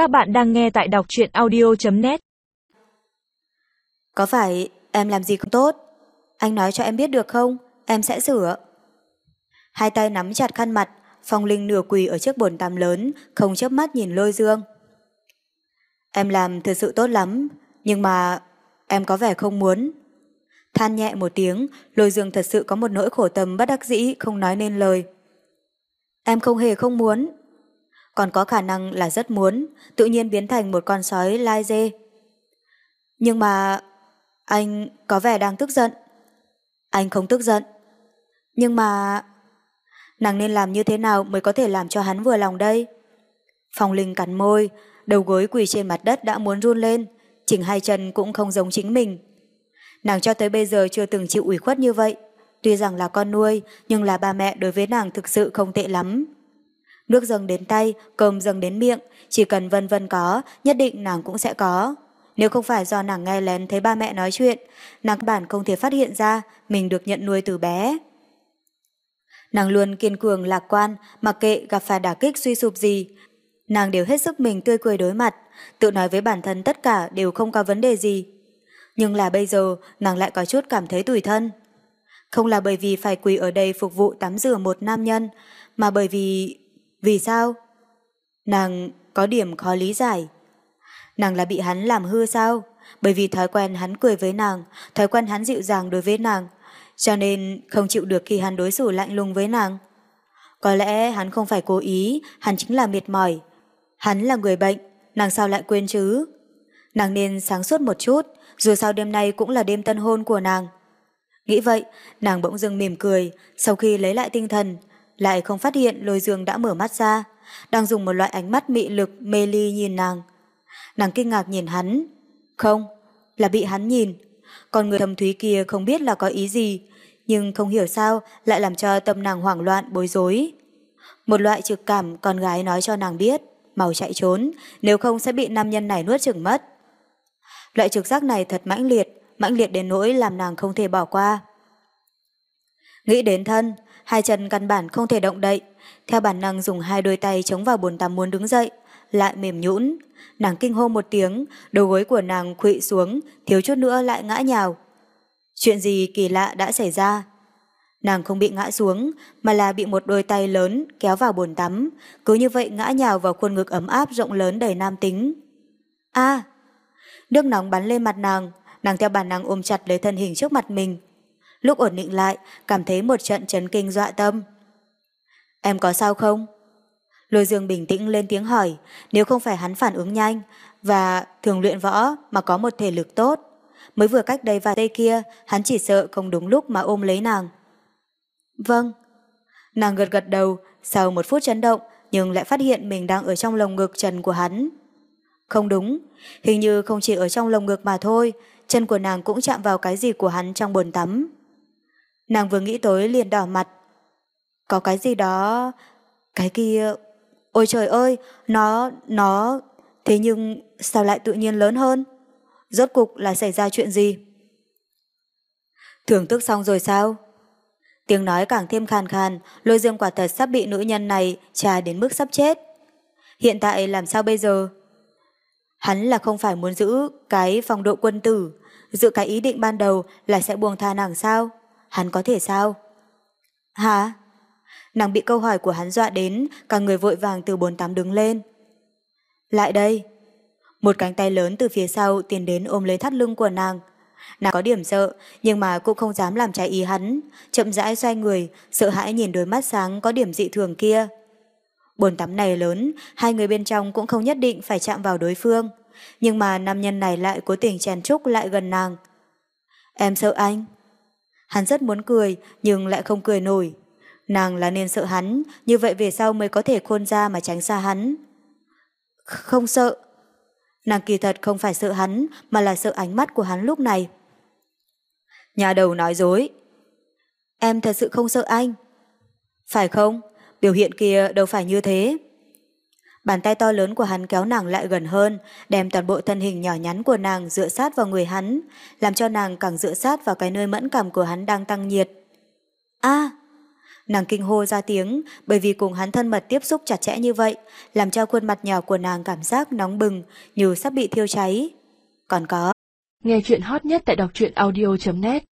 Các bạn đang nghe tại đọc truyện audio.net Có phải em làm gì không tốt? Anh nói cho em biết được không? Em sẽ sửa. Hai tay nắm chặt khăn mặt, Phong Linh nửa quỳ ở trước bồn tắm lớn, không chớp mắt nhìn lôi dương. Em làm thật sự tốt lắm, nhưng mà em có vẻ không muốn. Than nhẹ một tiếng, lôi dương thật sự có một nỗi khổ tâm bất đắc dĩ không nói nên lời. Em không hề không muốn. Còn có khả năng là rất muốn, tự nhiên biến thành một con sói lai dê. Nhưng mà... Anh có vẻ đang tức giận. Anh không tức giận. Nhưng mà... Nàng nên làm như thế nào mới có thể làm cho hắn vừa lòng đây? Phong Linh cắn môi, đầu gối quỳ trên mặt đất đã muốn run lên, chỉnh hai chân cũng không giống chính mình. Nàng cho tới bây giờ chưa từng chịu ủy khuất như vậy. Tuy rằng là con nuôi, nhưng là ba mẹ đối với nàng thực sự không tệ lắm. Nước dâng đến tay, cơm dâng đến miệng, chỉ cần vân vân có, nhất định nàng cũng sẽ có. Nếu không phải do nàng nghe lén thấy ba mẹ nói chuyện, nàng bản không thể phát hiện ra mình được nhận nuôi từ bé. Nàng luôn kiên cường lạc quan, mặc kệ gặp phải đả kích suy sụp gì. Nàng đều hết sức mình tươi cười đối mặt, tự nói với bản thân tất cả đều không có vấn đề gì. Nhưng là bây giờ, nàng lại có chút cảm thấy tủi thân. Không là bởi vì phải quỳ ở đây phục vụ tắm rửa một nam nhân, mà bởi vì... Vì sao? Nàng có điểm khó lý giải. Nàng là bị hắn làm hư sao? Bởi vì thói quen hắn cười với nàng, thói quen hắn dịu dàng đối với nàng, cho nên không chịu được khi hắn đối xử lạnh lùng với nàng. Có lẽ hắn không phải cố ý, hắn chính là mệt mỏi. Hắn là người bệnh, nàng sao lại quên chứ? Nàng nên sáng suốt một chút, dù sao đêm nay cũng là đêm tân hôn của nàng. Nghĩ vậy, nàng bỗng dưng mỉm cười, sau khi lấy lại tinh thần, lại không phát hiện lôi dương đã mở mắt ra, đang dùng một loại ánh mắt mị lực mê ly nhìn nàng. Nàng kinh ngạc nhìn hắn. Không, là bị hắn nhìn. Còn người thầm thúy kia không biết là có ý gì, nhưng không hiểu sao lại làm cho tâm nàng hoảng loạn bối rối. Một loại trực cảm con gái nói cho nàng biết, màu chạy trốn, nếu không sẽ bị nam nhân này nuốt chửng mất. Loại trực giác này thật mãnh liệt, mãnh liệt đến nỗi làm nàng không thể bỏ qua. Nghĩ đến thân, hai chân căn bản không thể động đậy, theo bản năng dùng hai đôi tay chống vào bồn tắm muốn đứng dậy, lại mềm nhũn. Nàng kinh hô một tiếng, đầu gối của nàng khuỵu xuống, thiếu chút nữa lại ngã nhào. Chuyện gì kỳ lạ đã xảy ra? Nàng không bị ngã xuống, mà là bị một đôi tay lớn kéo vào bồn tắm, cứ như vậy ngã nhào vào khuôn ngực ấm áp rộng lớn đầy nam tính. a Nước nóng bắn lên mặt nàng, nàng theo bản năng ôm chặt lấy thân hình trước mặt mình. Lúc ổn định lại, cảm thấy một trận chấn kinh dọa tâm. Em có sao không? Lôi dương bình tĩnh lên tiếng hỏi, nếu không phải hắn phản ứng nhanh và thường luyện võ mà có một thể lực tốt, mới vừa cách đây vài tay kia, hắn chỉ sợ không đúng lúc mà ôm lấy nàng. Vâng. Nàng gật gật đầu, sau một phút chấn động, nhưng lại phát hiện mình đang ở trong lồng ngực trần của hắn. Không đúng, hình như không chỉ ở trong lồng ngực mà thôi, chân của nàng cũng chạm vào cái gì của hắn trong bồn tắm. Nàng vừa nghĩ tới liền đỏ mặt. Có cái gì đó... Cái kia... Ôi trời ơi, nó... nó... Thế nhưng sao lại tự nhiên lớn hơn? Rốt cục là xảy ra chuyện gì? Thưởng thức xong rồi sao? Tiếng nói càng thêm khàn khàn, lôi dương quả thật sắp bị nữ nhân này trà đến mức sắp chết. Hiện tại làm sao bây giờ? Hắn là không phải muốn giữ cái phong độ quân tử, giữ cái ý định ban đầu là sẽ buông tha nàng sao? Hắn có thể sao? Hả? Nàng bị câu hỏi của hắn dọa đến, cả người vội vàng từ bồn tắm đứng lên. Lại đây. Một cánh tay lớn từ phía sau tiến đến ôm lấy thắt lưng của nàng. Nàng có điểm sợ, nhưng mà cũng không dám làm trái ý hắn, chậm rãi xoay người, sợ hãi nhìn đôi mắt sáng có điểm dị thường kia. Bồn tắm này lớn, hai người bên trong cũng không nhất định phải chạm vào đối phương. Nhưng mà nam nhân này lại cố tình chèn trúc lại gần nàng. Em sợ anh. Hắn rất muốn cười, nhưng lại không cười nổi. Nàng là nên sợ hắn, như vậy về sau mới có thể khôn ra mà tránh xa hắn. Không sợ. Nàng kỳ thật không phải sợ hắn, mà là sợ ánh mắt của hắn lúc này. Nhà đầu nói dối. Em thật sự không sợ anh. Phải không? Biểu hiện kia đâu phải như thế. Bàn tay to lớn của hắn kéo nàng lại gần hơn, đem toàn bộ thân hình nhỏ nhắn của nàng dựa sát vào người hắn, làm cho nàng càng dựa sát vào cái nơi mẫn cảm của hắn đang tăng nhiệt. a Nàng kinh hô ra tiếng bởi vì cùng hắn thân mật tiếp xúc chặt chẽ như vậy, làm cho khuôn mặt nhỏ của nàng cảm giác nóng bừng như sắp bị thiêu cháy. Còn có. Nghe chuyện hot nhất tại đọc truyện audio.net